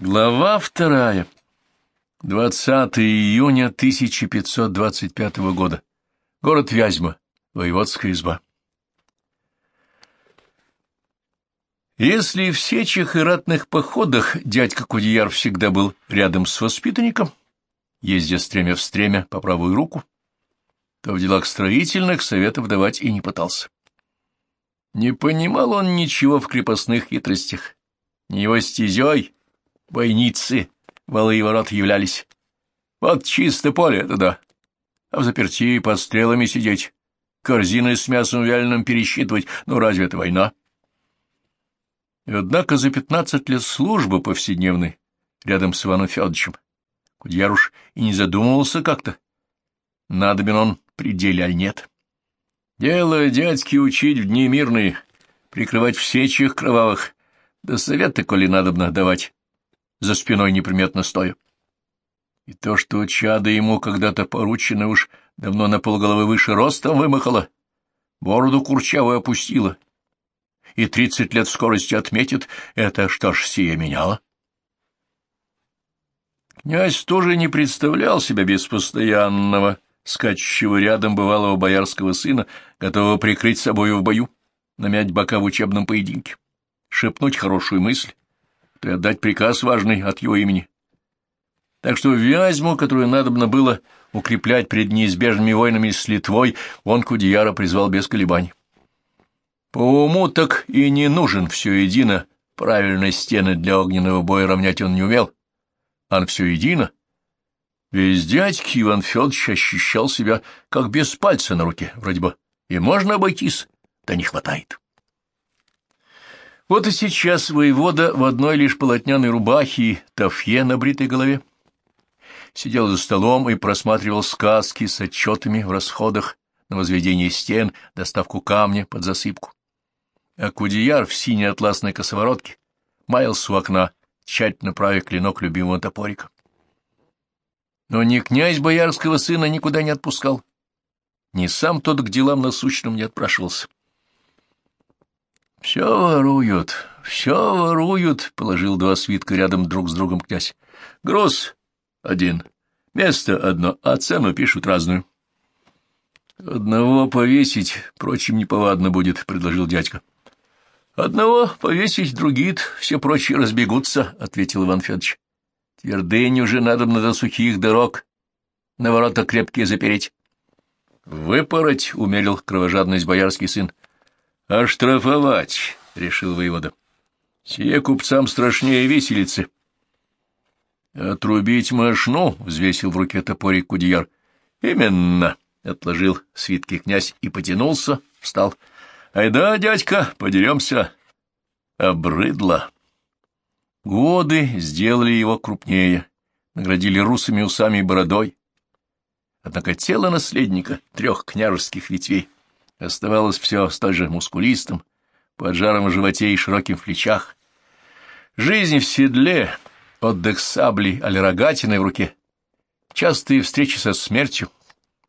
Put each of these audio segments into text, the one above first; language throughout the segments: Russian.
Глава вторая. 20 июня 1525 года. Город Вязьма. Воеводская изба. Если в сечах и ратных походах дядька Кудеяр всегда был рядом с воспитанником, ездя стремя в стремя по правую руку, то в делах строительных советов давать и не пытался. Не понимал он ничего в крепостных хитростях, не его стезей, бойницы, валы и ворот являлись. Вот чисто поле это да. А в заперти под стрелами сидеть, корзины с мясом вяленым пересчитывать, ну разве это война? И однако за пятнадцать лет службы повседневной рядом с Иваном Федоровичем Кудьяруш и не задумывался как-то, надобен он пределе аль нет. Дело дядьки учить в дни мирные, прикрывать в сечах кровавых, да советы, коли надобно, давать, за спиной неприметно стоя. И то, что чадо ему когда-то поручено уж давно на полголовы выше ростом вымахало, бороду курчавую опустило, и тридцать лет скорости отметит, это что ж сие меняло? Князь тоже не представлял себя без постоянного, скачущего рядом бывалого боярского сына, готового прикрыть собою в бою, намять бока в учебном поединке, шепнуть хорошую мысль, то и отдать приказ важный от его имени. Так что Вязьму, которую надобно было укреплять перед неизбежными войнами с Литвой, он Кудеяра призвал без колебаний. По уму так и не нужен все едино, правильные стены для огненного боя равнять он не умел. Ан все едино. Весь дядьки Иван Федорович ощущал себя как без пальца на руке, вроде бы, и можно обойтись, да не хватает. Вот и сейчас воевода в одной лишь полотняной рубахе и тафье на бритой голове сидел за столом и просматривал сказки с отчетами в расходах на возведение стен, доставку камня под засыпку. А Кудеяр в синей атласной косоворотке маялся у окна, тщательно правя клинок любимого топорика. Но ни князь боярского сына никуда не отпускал, ни сам тот к делам насущным не отпрашивался. — Все воруют, все воруют, — положил два свитка рядом друг с другом князь. — Груз один, место одно, а цену пишут разную. — Одного повесить, прочим неповадно будет, — предложил дядька. — Одного повесить, другие все прочие разбегутся, — ответил Иван Федорович. — Твердынь уже надо до сухих дорог, на ворота крепкие запереть. — Выпороть, — умерил кровожадность боярский сын. — Оштрафовать, — решил воевода. — Сие купцам страшнее виселицы. — Отрубить мошну, — взвесил в руке топорик Кудеяр. — Именно, — отложил свитки князь и потянулся, встал. — Айда, дядька, подеремся. Обрыдло. Годы сделали его крупнее, наградили русыми усами и бородой. Однако тело наследника трех княжеских ветвей Оставалось все столь же мускулистым, поджаром в животе и широким в плечах. Жизнь в седле, отдых сабли, а рогатиной в руке, частые встречи со смертью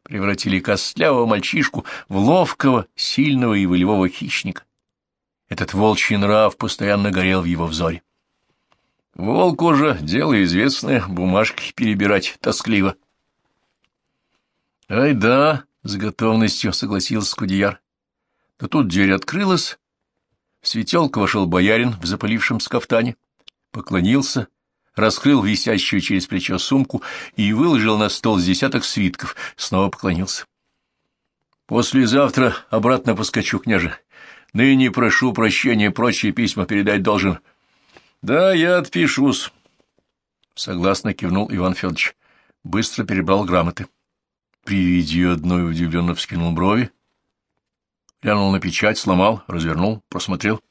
превратили костлявого мальчишку в ловкого, сильного и волевого хищника. Этот волчий нрав постоянно горел в его взоре. Волку же дело известное, бумажки перебирать тоскливо. — Ай да, — с готовностью согласился Кудеяр. Да тут дверь открылась. В светелку вошел боярин в запалившем скафтане, поклонился, раскрыл висящую через плечо сумку и выложил на стол с десяток свитков, снова поклонился. — Послезавтра обратно поскочу, княже. Ныне прошу прощения, прочие письма передать должен. — Да, я отпишусь. Согласно кивнул Иван Федорович. Быстро перебрал грамоты. — при виде одной удивленно вскинул брови, глянул на печать, сломал, развернул, просмотрел,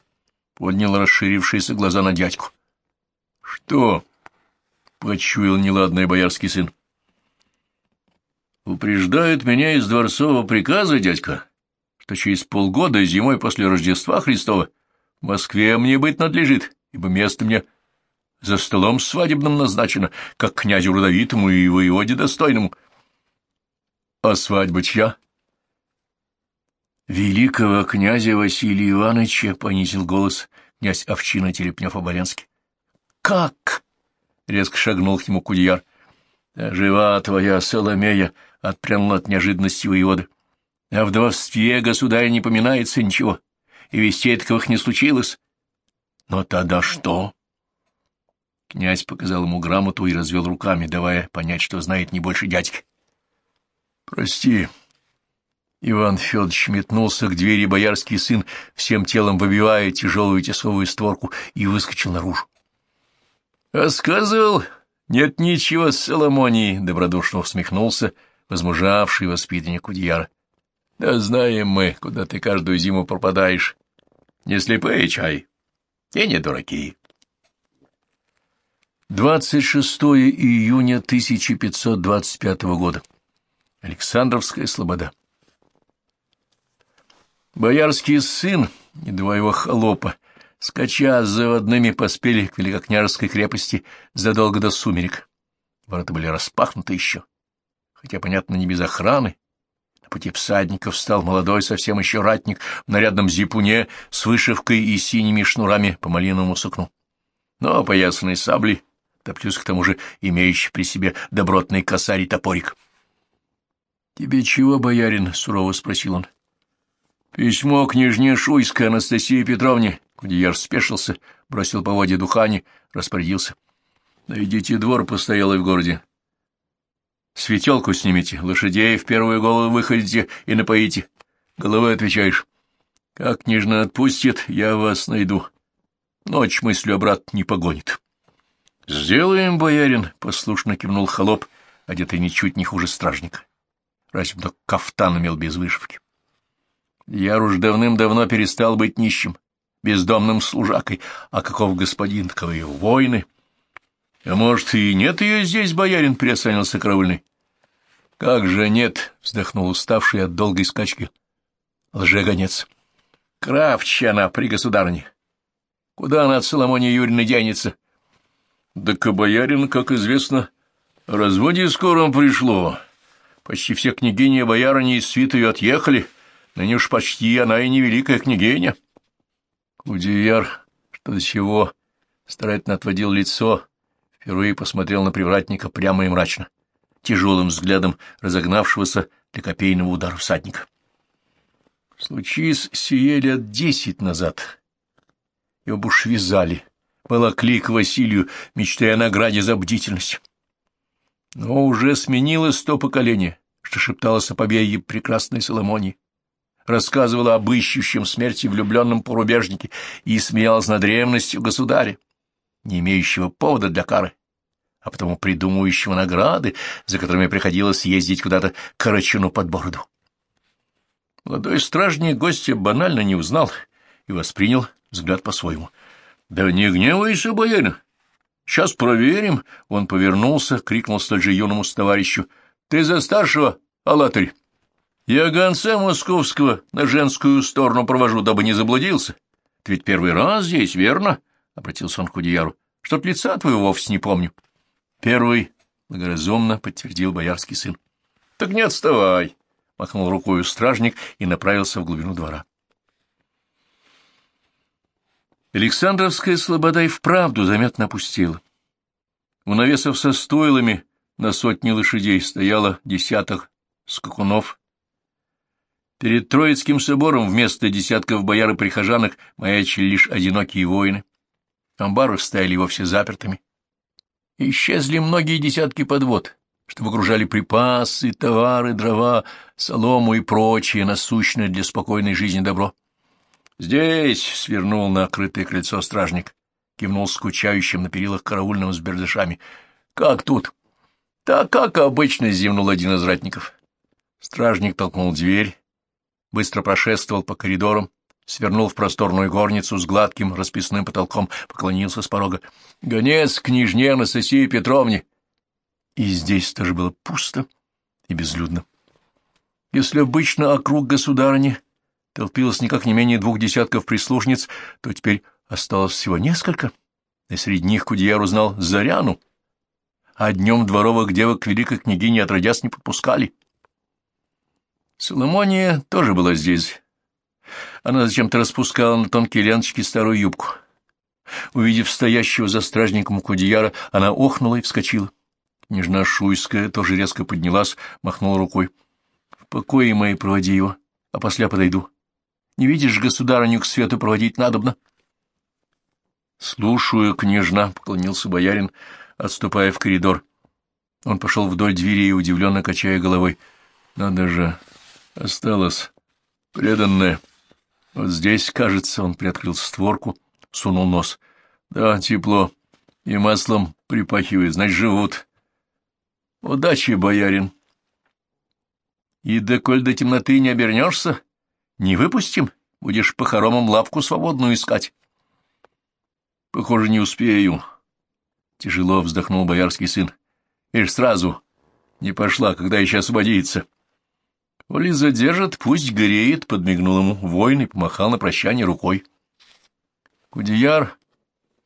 поднял расширившиеся глаза на дядьку. — Что? — почуял неладный боярский сын. — Упреждают меня из дворцового приказа, дядька, что через полгода зимой после Рождества Христова в Москве мне быть надлежит, ибо место мне за столом свадебным назначено, как князю родовитому и воеводе достойному. — а свадьба чья? Великого князя Василия Ивановича, — понизил голос князь Овчина Телепнев-Оболенский. Как? резко шагнул к ему Кудьяр. «Да жива твоя Соломея!» — отпрянул от неожиданности воевода. «О вдовстве государя не поминается ничего, и вестей таковых не случилось». «Но тогда что?» Князь показал ему грамоту и развел руками, давая понять, что знает не больше дядьки. «Прости». Иван Федорович метнулся к двери боярский сын, всем телом выбивая тяжелую тесовую створку, и выскочил наружу. «А сказал, нет ничего, Соломоний!» — добродушно усмехнулся возмужавший воспитанник Кудьяра. «Да знаем мы, куда ты каждую зиму пропадаешь. Не слепые чай, и не дураки». 26 июня 1525 года. Александровская слобода. Боярский сын и два его холопа, скача заводными, поспели к великокняжеской крепости задолго до сумерек. Ворота были распахнуты еще, хотя, понятно, не без охраны. На пути всадников встал молодой совсем еще ратник в нарядном зипуне с вышивкой и синими шнурами по малиновому сукну. Но опоясанной саблей да плюс к тому же имеющий при себе добротный косарь и топорик. — Тебе чего, боярин? — сурово спросил он. — Письмо княжне Шуйской Анастасии Петровне. Кудеяр спешился, бросил по воде духани, распорядился. — Найдите двор постоялый в городе. Светелку снимите, лошадей в первую голову выходите и напоите. Головой отвечаешь. Как княжна отпустит, я вас найду. Ночь мыслью обратно не погонит. — Сделаем, боярин, — послушно кивнул холоп, одетый ничуть не хуже стражника. Разве только кафтан имел без вышивки. Я уж давным-давно перестал быть нищим, бездомным служакой, а каков господин, таковые воины. — А может, и нет ее здесь, боярин, — приосанился караульный. — Как же нет, — вздохнул уставший от долгой скачки. — Лжегонец. — Кравча она при государыне. Куда она от Соломония Юрьевны денется? — да к боярин, как известно, разводе скором пришло. Почти все княгини и боярыни из свиты отъехали, ныне уж почти она и не великая княгиня. Кудеяр, что до чего, старательно отводил лицо, впервые посмотрел на привратника прямо и мрачно, тяжелым взглядом разогнавшегося для копейного удара всадника. Случись сие лет десять назад. Его бы уж вязали, волокли к Василию, мечтая о награде за бдительность. Но уже сменилось то поколение, что шепталось о победе прекрасной Соломонии, рассказывала об ищущем смерти влюбленном порубежнике и смеялась над древностью государя, не имеющего повода для кары, а потому придумывающего награды, за которыми приходилось ездить куда-то Карачуну под бороду. Молодой стражник гостя банально не узнал и воспринял взгляд по-своему —— Да не гневайся, боярин. Сейчас проверим. Он повернулся, крикнул столь же юному товарищу. — Ты за старшего, Алатырь? Я гонца московского на женскую сторону провожу, дабы не заблудился. Ты ведь первый раз здесь, верно? — обратился он к Кудеяру. — Чтоб лица твоего вовсе не помню. — Первый, — благоразумно подтвердил боярский сын. — Так не отставай, — махнул рукою стражник и направился в глубину двора. Александровская слобода и вправду заметно опустела. У навесов со стойлами на сотни лошадей стояло десяток скакунов. Перед Троицким собором вместо десятков бояр и прихожанок маячили лишь одинокие воины. Амбары стояли вовсе запертыми. Исчезли многие десятки подвод, что выгружали припасы, товары, дрова, солому и прочее насущное для спокойной жизни добро. «Здесь!» — свернул на крытое крыльцо стражник, кивнул скучающим на перилах караульным с бердышами. «Как тут?» «Так, как обычно!» — зевнул один из ратников. Стражник толкнул дверь, быстро прошествовал по коридорам, свернул в просторную горницу с гладким расписным потолком, поклонился с порога. «Гонец княжне Анастасии Петровне!» И здесь тоже было пусто и безлюдно. Если обычно округ государыни толпилось никак не менее двух десятков прислужниц, то теперь осталось всего несколько, и среди них Кудьяр узнал Заряну, а днем дворовых девок великой княгини отродясь не подпускали. Соломония тоже была здесь. Она зачем-то распускала на тонкие ленточки старую юбку. Увидев стоящего за стражником Кудеяра, она охнула и вскочила. Княжна Шуйская тоже резко поднялась, махнула рукой. — В покое мои проводи его, а после подойду. Не видишь, государыню к свету проводить надобно? — Слушаю, княжна, — поклонился боярин, отступая в коридор. Он пошел вдоль двери, удивленно качая головой. — Надо же, осталось преданное. Вот здесь, кажется, он приоткрыл створку, сунул нос. — Да, тепло. И маслом припахивает, значит, живут. — Удачи, боярин. — И доколь до темноты не обернешься, не выпустим, будешь по хоромам лавку свободную искать. — Похоже, не успею. Тяжело вздохнул боярский сын. — Ишь, сразу не пошла, когда еще освободится. — Коли задержат, пусть греет, — подмигнул ему воин и помахал на прощание рукой. Кудеяр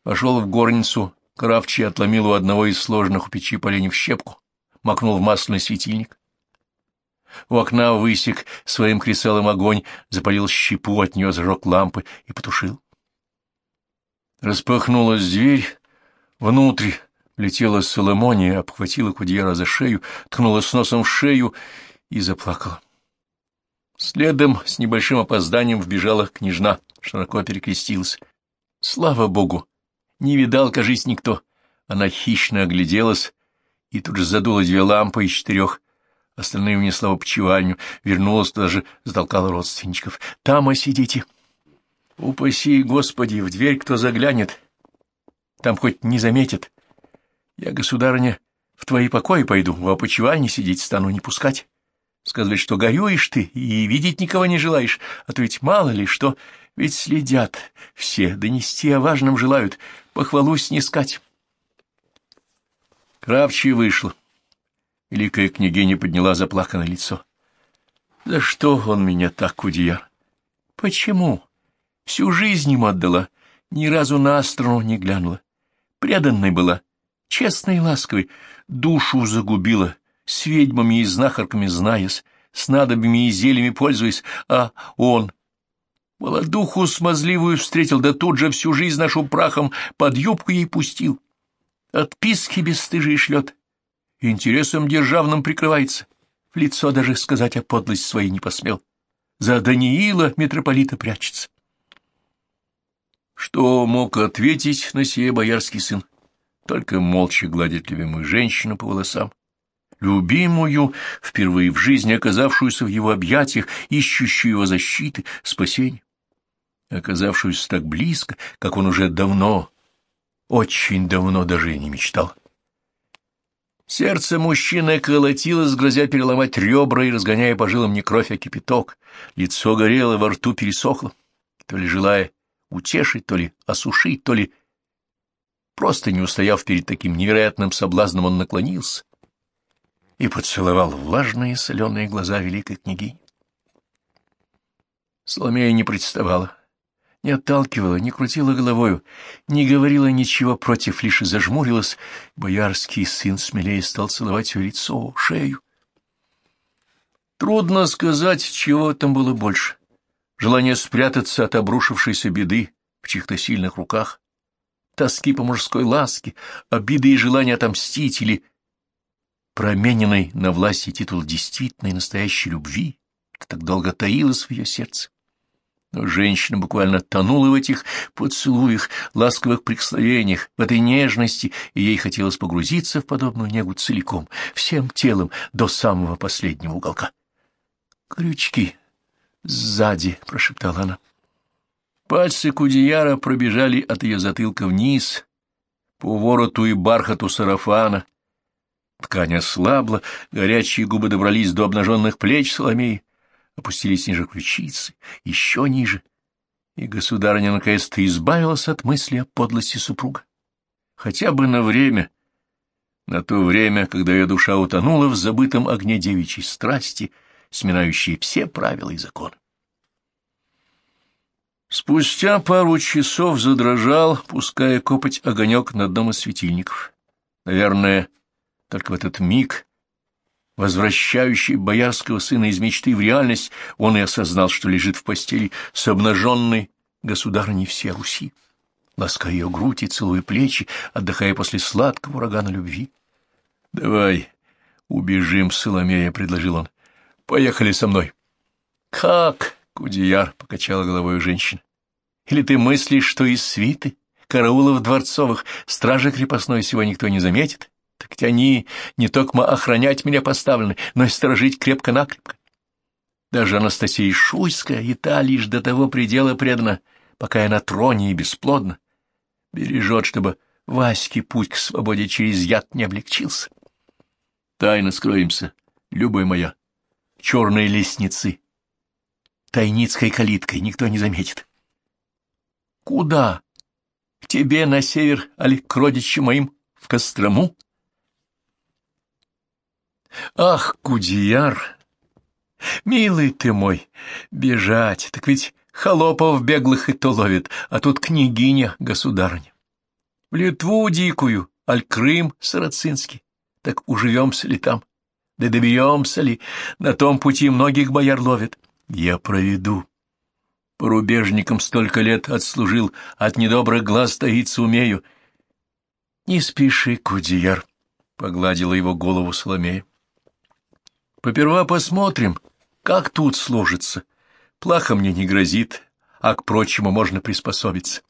пошел в горницу, Кравчий отломил у одного из сложных у печи поленьев щепку, макнул в масляный светильник. У окна высек своим креселом огонь, запалил щепу, от нее зажег лампы и потушил. Распахнулась дверь, внутрь влетела Соломония, обхватила Кудьера за шею, ткнула с носом в шею и заплакала. Следом с небольшим опозданием вбежала княжна, широко перекрестилась. Слава богу! Не видал, кажись, никто. Она хищно огляделась и тут же задула две лампы из четырех. Остальные унесла в опочивальню, вернулась, даже затолкала родственничков. «Там осидите!» «Упаси, Господи, в дверь кто заглянет! Там хоть не заметит. Я, государыня, в твои покои пойду, в опочивальне сидеть стану, не пускать. Сказать, что горюешь ты и видеть никого не желаешь, а то ведь мало ли что, ведь следят все, донести о важном желают, похвалу снискать». Кравчий вышла. Великая княгиня подняла заплаканное лицо. — За что он меня так, Кудияр? Почему? Всю жизнь ему отдала, ни разу на сторону не глянула. Преданной была, честной и ласковой, душу загубила, с ведьмами и знахарками знаясь, с надобями и зельями пользуясь, а он... Молодуху смазливую встретил, да тут же всю жизнь нашу прахом под юбку ей пустил. Отписки бесстыжие шлет, интересом державным прикрывается. В лицо даже сказать о подлость своей не посмел. За Даниила митрополита прячется. Что мог ответить на сие боярский сын? Только молча гладит любимую женщину по волосам. Любимую, впервые в жизни оказавшуюся в его объятиях, ищущую его защиты, спасения. Оказавшуюся так близко, как он уже давно очень давно даже и не мечтал. Сердце мужчины колотилось, грозя переломать ребра и разгоняя по жилам не кровь, а кипяток. Лицо горело, во рту пересохло, то ли желая утешить, то ли осушить, то ли... Просто не устояв перед таким невероятным соблазном, он наклонился и поцеловал влажные соленые глаза великой княгини. Соломея не представала, не отталкивала, не крутила головою, не говорила ничего против, лишь зажмурилась. Боярский сын смелее стал целовать ее лицо, шею. Трудно сказать, чего там было больше. Желание спрятаться от обрушившейся беды в чьих-то сильных руках, тоски по мужской ласке, обиды и желание отомстить или промененной на власть и титул действительной настоящей любви, так долго таилось в ее сердце. Но женщина буквально тонула в этих поцелуях, ласковых прикосновениях, в этой нежности, и ей хотелось погрузиться в подобную негу целиком, всем телом, до самого последнего уголка. «Крючки! Сзади!» — прошептала она. Пальцы Кудияра пробежали от ее затылка вниз, по вороту и бархату сарафана. Ткань ослабла, горячие губы добрались до обнаженных плеч Соломеи опустились ниже ключицы, еще ниже, и государыня наконец-то избавилась от мысли о подлости супруга. Хотя бы на время, на то время, когда ее душа утонула в забытом огне девичьей страсти, сминающей все правила и законы. Спустя пару часов задрожал, пуская копоть огонек на одном из светильников. Наверное, только в этот миг возвращающий боярского сына из мечты в реальность, он и осознал, что лежит в постели с обнаженной государыней всей Руси. лаская ее грудь и целуя плечи, отдыхая после сладкого урагана любви. — Давай убежим, Соломея, — предложил он. — Поехали со мной. — Как? — Кудияр покачала головой женщина. — Или ты мыслишь, что из свиты, караулов дворцовых, стражи крепостной всего никто не заметит? Так ведь они не только охранять меня поставлены, но и сторожить крепко-накрепко. Даже Анастасия Шуйская и та лишь до того предела предана, пока я на троне и бесплодна, бережет, чтобы Ваське путь к свободе через яд не облегчился. Тайно скроемся, любая моя, черной лестницы, тайницкой калиткой никто не заметит. Куда? К тебе на север, али к родичам моим в Кострому? Ах, Кудияр, Милый ты мой, бежать, так ведь холопов беглых и то ловит, а тут княгиня государыня. В Литву дикую, аль Крым сарацинский, так уживемся ли там? Да доберемся ли? На том пути многих бояр ловят. Я проведу. По рубежникам столько лет отслужил, от недобрых глаз таиться умею. Не спеши, Кудияр, — погладила его голову Соломея. Поперва посмотрим, как тут сложится? Плохо мне не грозит, а к прочему можно приспособиться.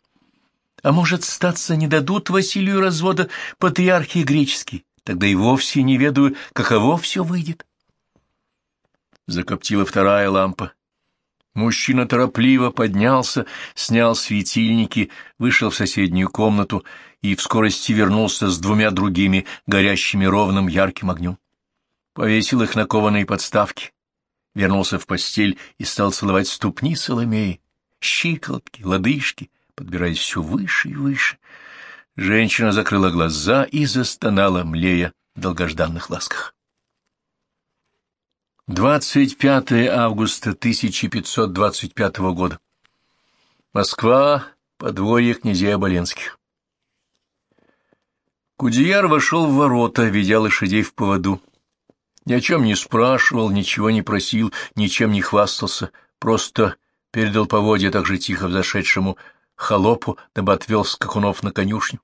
А может, статься не дадут Василию развода патриархии греческий, тогда и вовсе не ведаю, каково все выйдет. Закоптила вторая лампа. Мужчина торопливо поднялся, снял светильники, вышел в соседнюю комнату и в скорости вернулся с двумя другими, горящими ровным ярким огнем. Повесил их на кованые подставки, вернулся в постель и стал целовать ступни Соломеи, щиколотки, лодыжки, подбираясь все выше и выше. Женщина закрыла глаза и застонала, млея в долгожданных ласках. 25 августа 1525 года. Москва, подворье князей Оболенских. Кудеяр вошел в ворота, ведя лошадей в поводу. Ни о чем не спрашивал, ничего не просил, ничем не хвастался, просто передал поводья так же тихо взошедшему холопу, дабы отвел скакунов на конюшню,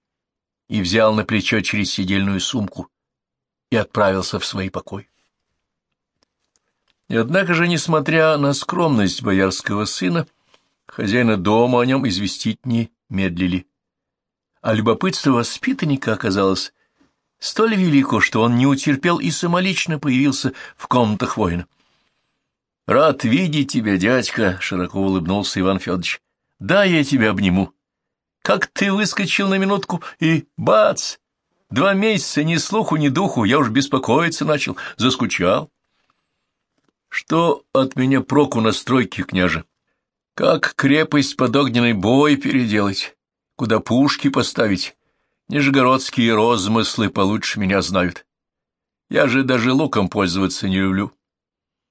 и взял на плечо через сидельную сумку и отправился в свой покой. И однако же, несмотря на скромность боярского сына, хозяина дома о нем известить не медлили. А любопытство воспитанника оказалось столь велико, что он не утерпел и самолично появился в комнатах воина. — Рад видеть тебя, дядька, — широко улыбнулся Иван Федорович. — Да, я тебя обниму. Как ты выскочил на минутку и бац! Два месяца ни слуху, ни духу, я уж беспокоиться начал, заскучал. — Что от меня проку на стройке, княже? Как крепость под огненный бой переделать? Куда пушки поставить? Нижегородские розмыслы получше меня знают. Я же даже луком пользоваться не люблю.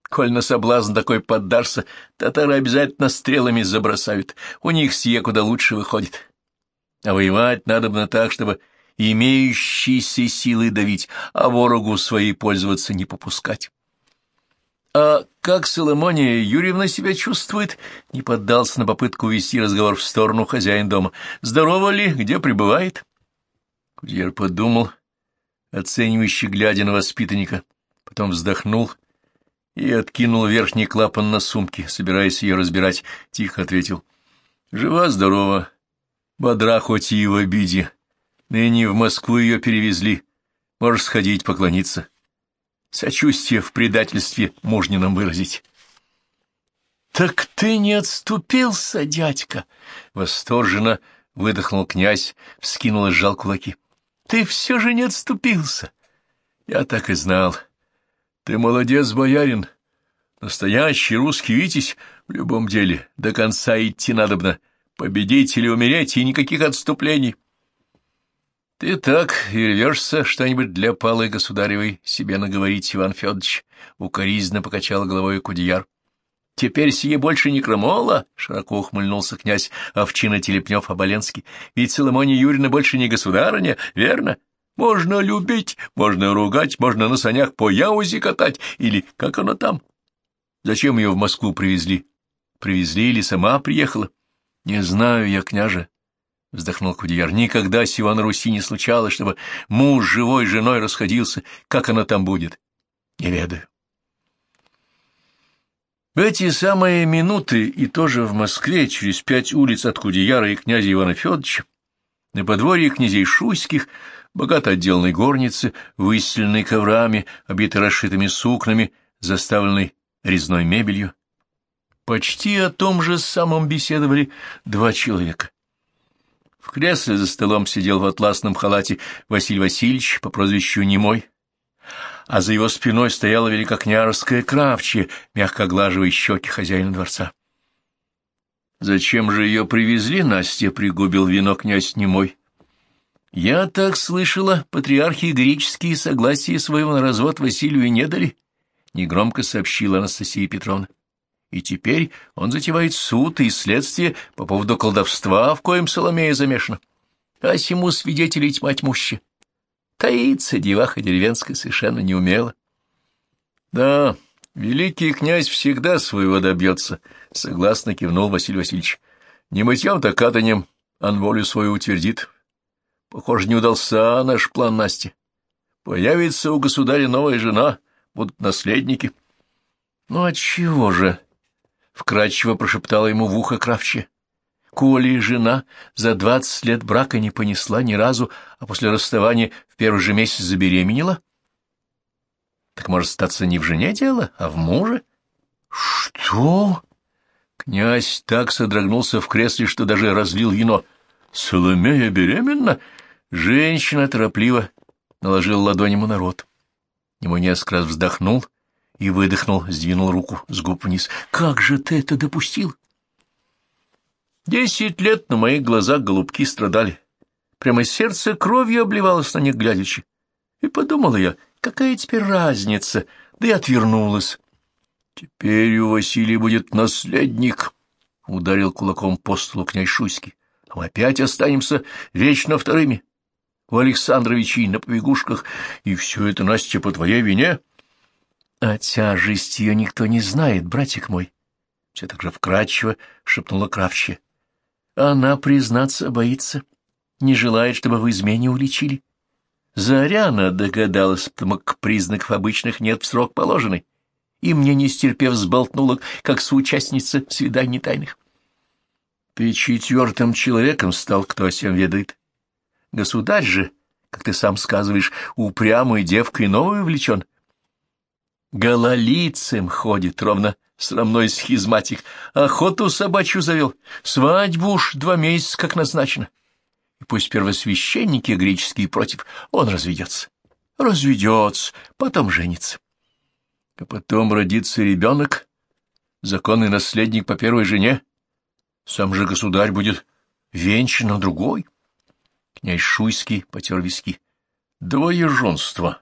Коль на соблазн такой поддашься, татары обязательно стрелами забросают. У них сие куда лучше выходит. А воевать надо бы так, чтобы имеющиеся силы давить, а ворогу своей пользоваться не попускать. А как Соломония Юрьевна себя чувствует? Не поддался на попытку увести разговор в сторону хозяин дома. Здорово ли? Где пребывает? Кудьер подумал, оценивающе глядя на воспитанника, потом вздохнул и откинул верхний клапан на сумке, собираясь ее разбирать, тихо ответил. — Жива-здорова, бодра хоть и в обиде. Ныне в Москву ее перевезли. Можешь сходить поклониться. Сочувствие в предательстве мужнином выразить. — Так ты не отступился, дядька! — восторженно выдохнул князь, вскинул и сжал кулаки. — ты все же не отступился. Я так и знал. Ты молодец, боярин. Настоящий русский витязь в любом деле. До конца идти надобно. Победить или умереть, и никаких отступлений. Ты так и рвешься что-нибудь для палой государевой себе наговорить, Иван Федорович. Укоризненно покачал головой Кудеяр. Теперь сие больше не крамола, — широко ухмыльнулся князь Овчина Телепнев-Оболенский. — Ведь Соломония Юрьевна больше не государыня, верно? Можно любить, можно ругать, можно на санях по Яузе катать, или как она там? Зачем ее в Москву привезли? Привезли или сама приехала? Не знаю я, княже. вздохнул Кудеяр. Никогда сего на Руси не случалось, чтобы муж живой женой расходился. Как оно там будет? Не ведаю. В эти самые минуты, и тоже в Москве, через пять улиц от Кудеяра и князя Ивана Федоровича, на подворье князей Шуйских, богато отделанной горницы, выстеленной коврами, обитой расшитыми сукнами, заставленной резной мебелью, почти о том же самом беседовали два человека. В кресле за столом сидел в атласном халате Василий Васильевич по прозвищу Немой, а за его спиной стояла великокняжеская кравчья, мягко оглаживая щеки хозяина дворца. «Зачем же ее привезли, Настя?» — пригубил вино князь немой. «Я так слышала, патриархи греческие согласия своего на развод Василию не дали», — негромко сообщила Анастасия Петровна. «И теперь он затевает суд и следствие по поводу колдовства, в коем Соломея замешана. А сему свидетелей тьма тьмуща. Таиться деваха деревенская совершенно не умела. Да, великий князь всегда своего добьется, — согласно кивнул Василий Васильевич. Не мытьем, так катанем, он волю свою утвердит. Похоже, не удался наш план Насти. Появится у государя новая жена, будут наследники. — Ну, отчего же? — вкрадчиво прошептала ему в ухо Кравче. Коли жена за двадцать лет брака не понесла ни разу, а после расставания в первый же месяц забеременела, так может статься не в жене дело, а в муже? Что? Князь так содрогнулся в кресле, что даже разлил вино. Соломея беременна? Женщина торопливо наложила ладонь ему на рот. Ему несколько раз вздохнул и выдохнул, сдвинул руку с губ вниз. «Как же ты это допустил?» Десять лет на моих глазах голубки страдали. Прямо сердце кровью обливалось на них глядячи. И подумала я, какая теперь разница, да и отвернулась. Теперь у Василия будет наследник, — ударил кулаком по столу князь Шуйский. А мы опять останемся вечно вторыми. У Александровичей на побегушках, и все это, Настя, по твоей вине. А тяжесть ее никто не знает, братик мой. Все так же вкрадчиво шепнула Кравчья. Она, признаться, боится, не желает, чтобы в измене уличили. Заряна догадалась, потому как признаков обычных нет в срок положенный, и мне, не стерпев, сболтнула, как соучастница свиданий тайных. Ты четвертым человеком стал, кто о сем ведает. Государь же, как ты сам сказываешь, упрямой девкой новую влечен. Гололицем ходит, ровно срамной схизматик, охоту собачью завел, свадьбу уж два месяца как назначено. И пусть первосвященники греческие против, он разведется. Разведется, потом женится. А потом родится ребенок, законный наследник по первой жене. Сам же государь будет венчан на другой. Князь Шуйский потер виски. Двоеженство.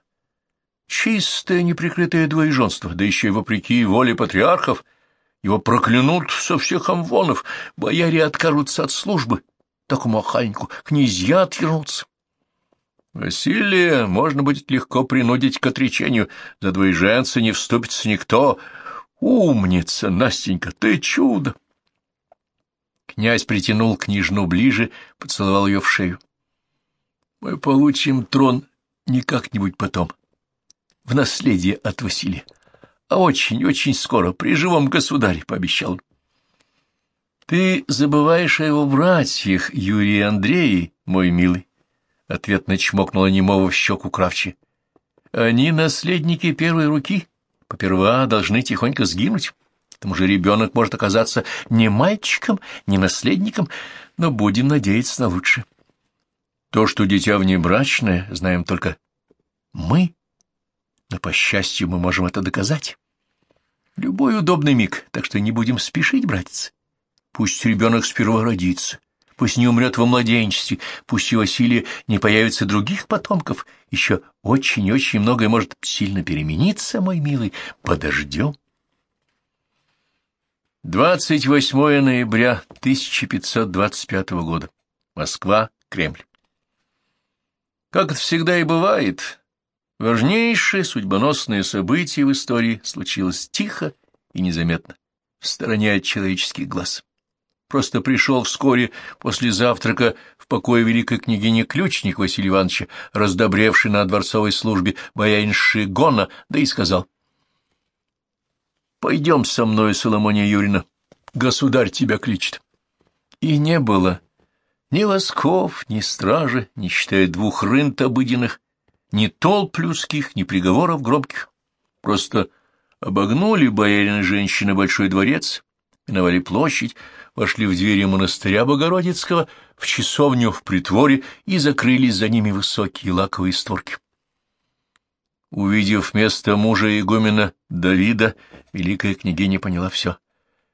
Чистое неприкрытое двоеженство, да еще и вопреки воле патриархов. Его проклянут со всех амвонов, бояре откажутся от службы, такому охальнику, князья отвернутся. Василия можно будет легко принудить к отречению, за двоеженца не вступится никто. Умница, Настенька, ты чудо! Князь притянул княжну ближе, поцеловал ее в шею. Мы получим трон не как-нибудь потом, в наследие от Василия. А очень-очень скоро, при живом государе, — пообещал он. Ты забываешь о его братьях, Юрии и Андрее, мой милый, — ответно чмокнула немого в щеку Кравчи. Они наследники первой руки, поперва должны тихонько сгинуть. К тому же ребенок может оказаться не мальчиком, не наследником, но будем надеяться на лучшее. То, что дитя внебрачное, знаем только мы, но, по счастью, мы можем это доказать. Любой удобный миг, так что не будем спешить, братец. Пусть ребенок сперва родится, пусть не умрет во младенчестве, пусть у Василия не появится других потомков. Еще очень и очень многое может сильно перемениться, мой милый. Подождем. 28 ноября 1525 года. Москва, Кремль. Как это всегда и бывает, Важнейшее судьбоносное событие в истории случилось тихо и незаметно, в стороне от человеческих глаз. просто пришел вскоре после завтрака в покое великой княгини ключник Василия Ивановича, раздобревший на дворцовой службе боярин Шигона, да и сказал. — Пойдем со мной, Соломония Юрина, государь тебя кличет. И не было ни восков, ни стражи, не считая двух рынт обыденных, ни толп людских, ни приговоров громких. Просто обогнули боярин женщины большой дворец, миновали площадь, вошли в двери монастыря Богородицкого, в часовню в притворе и закрылись за ними высокие лаковые створки. Увидев место мужа игумена Давида, великая княгиня поняла все.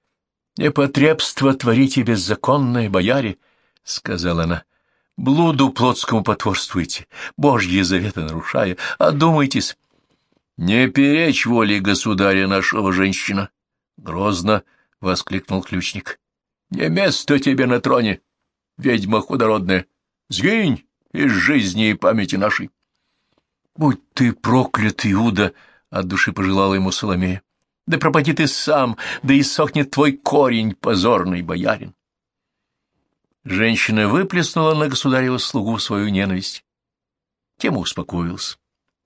— Непотребство творите беззаконное, бояре, — сказала она. — Блуду плотскому потворствуете, Божьи заветы нарушая, одумайтесь. — Не перечь воле государя нашего женщина! — грозно — воскликнул ключник. — Не место тебе на троне, ведьма худородная! Сгинь из жизни и памяти нашей! — Будь ты проклят, Иуда! — от души пожелала ему Соломея. — Да пропади ты сам, да и сохнет твой корень, позорный боярин! Женщина выплеснула на государева слугу свою ненависть. Тема успокоился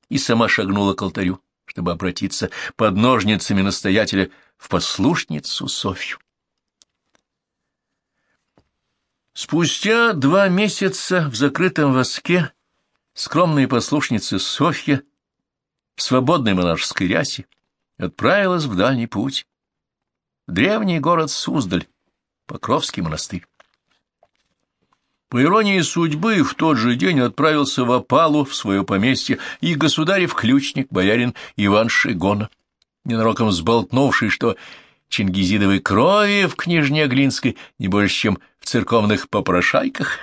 и сама шагнула к алтарю, чтобы обратиться под ножницами настоятеля в послушницу Софью. Спустя два месяца в закрытом воске скромная послушница Софья в свободной монашеской рясе отправилась в дальний путь, в древний город Суздаль, Покровский монастырь. По иронии судьбы, в тот же день отправился в опалу, в свое поместье, и государев ключник, боярин Иван Шигона ненароком сболтнувший, что чингизидовой крови в княжне Глинской не больше, чем в церковных попрошайках.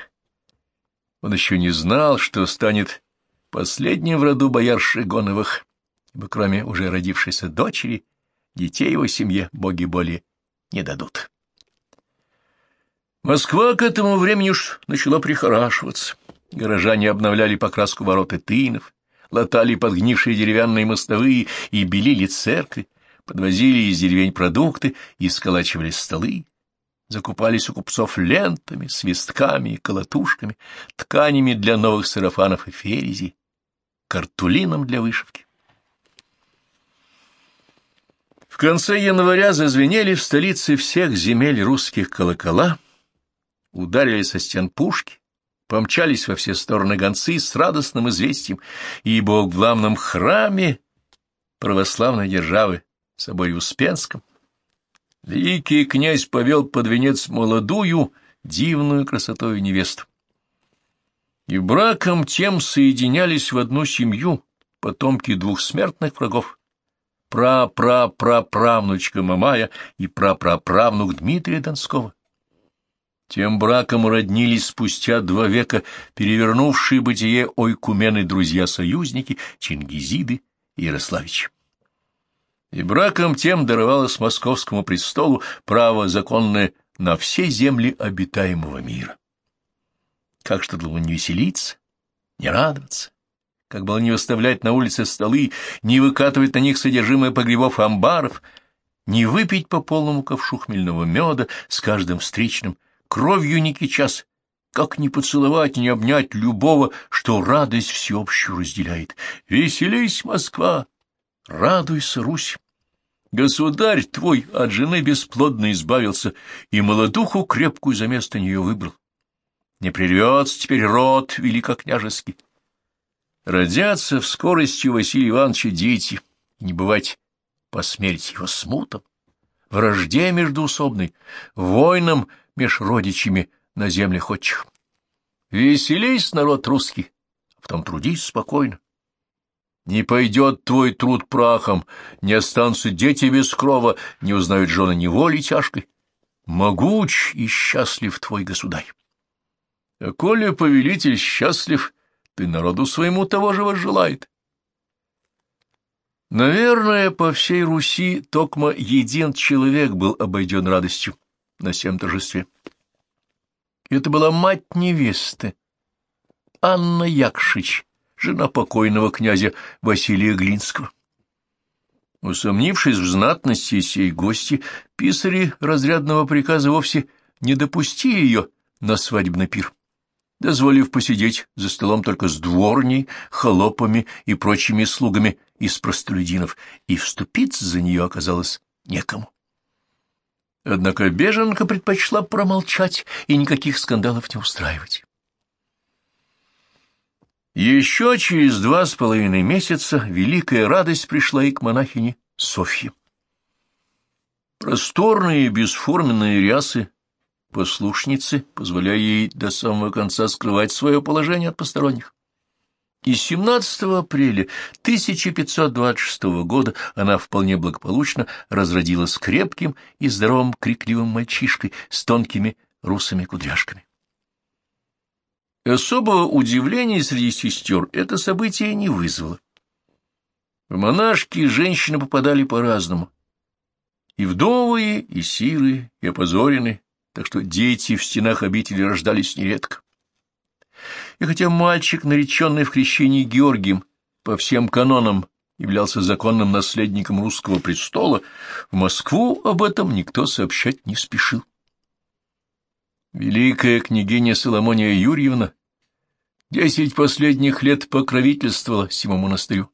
Он еще не знал, что станет последним в роду бояр Шигоновых, ибо кроме уже родившейся дочери, детей его семье боги более не дадут. Москва к этому времени уж начала прихорашиваться. Горожане обновляли покраску ворот и тынов, латали подгнившие деревянные мостовые и белили церкви, подвозили из деревень продукты и сколачивали столы, закупались у купцов лентами, свистками и колотушками, тканями для новых сарафанов и ферезей, картулином для вышивки. В конце января зазвенели в столице всех земель русских колокола, ударили со стен пушки, помчались во все стороны гонцы с радостным известием, ибо в главном храме православной державы, соборе Успенском, великий князь повел под венец молодую, дивную красотою невесту. И браком тем соединялись в одну семью потомки двух смертных врагов, пра-пра-пра-правнучка Мамая и пра-пра-правнук Дмитрия Донского. Тем браком роднились спустя два века перевернувшие бытие ойкумены друзья-союзники Чингизиды и Ярославичи. И браком тем даровалось московскому престолу право законное на все земли обитаемого мира. Как что было не веселиться, не радоваться, как было не выставлять на улице столы, не выкатывать на них содержимое погребов амбаров, не выпить по полному ковшу хмельного меда с каждым встречным, кровью не кичас, как не поцеловать, не обнять любого, что радость всеобщую разделяет. Веселись, Москва! Радуйся, Русь! Государь твой от жены бесплодно избавился и молодуху крепкую за место нее выбрал. Не прервется теперь род великокняжеский. Родятся в скорости Василия Ивановича дети, не бывать по смерти его смутом, вражде междуусобной, войнам меж родичами на землях отчих. Веселись, народ русский, а потом трудись спокойно. Не пойдет твой труд прахом, не останутся дети без крова, не узнают жены неволи тяжкой. Могуч и счастлив твой государь. А коли повелитель счастлив, ты народу своему того же возжелает. Наверное, по всей Руси токмо един человек был обойден радостью на всем торжестве. Это была мать невесты, Анна Якшич, жена покойного князя Василия Глинского. Усомнившись в знатности сей гости, писари разрядного приказа вовсе не допустили ее на свадебный пир, дозволив посидеть за столом только с дворней, холопами и прочими слугами из простолюдинов, и вступиться за нее оказалось некому. Однако беженка предпочла промолчать и никаких скандалов не устраивать. Еще через два с половиной месяца великая радость пришла и к монахине Софье. Просторные бесформенные рясы послушницы, позволяя ей до самого конца скрывать свое положение от посторонних. И 17 апреля 1526 года она вполне благополучно разродилась крепким и здоровым крикливым мальчишкой с тонкими русыми кудряшками. Особого удивления среди сестер это событие не вызвало. В монашки женщины попадали по-разному. И вдовые, и сирые, и опозоренные, так что дети в стенах обители рождались нередко. И хотя мальчик, нареченный в крещении Георгием, по всем канонам являлся законным наследником русского престола, в Москву об этом никто сообщать не спешил. Великая княгиня Соломония Юрьевна десять последних лет покровительствовала всему монастырю,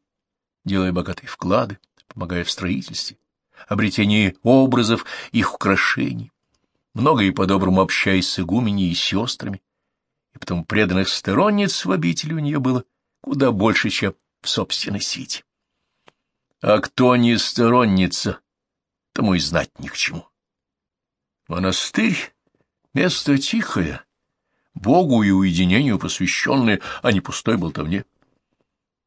делая богатые вклады, помогая в строительстве, обретении образов, их украшений, много и по-доброму общаясь с игуменей и сестрами, и потому преданных сторонниц в обители у нее было куда больше, чем в собственной свите. А кто не сторонница, тому и знать ни к чему. Монастырь — место тихое, Богу и уединению посвященное, а не пустой болтовне.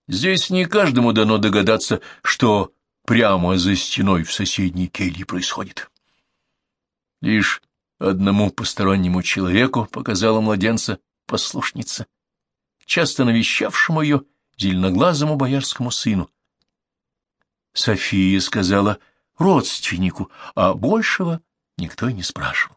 Здесь не каждому дано догадаться, что прямо за стеной в соседней келье происходит. Лишь одному постороннему человеку показала младенца послушница, часто навещавшему ее зеленоглазому боярскому сыну. София сказала родственнику, а большего никто и не спрашивал.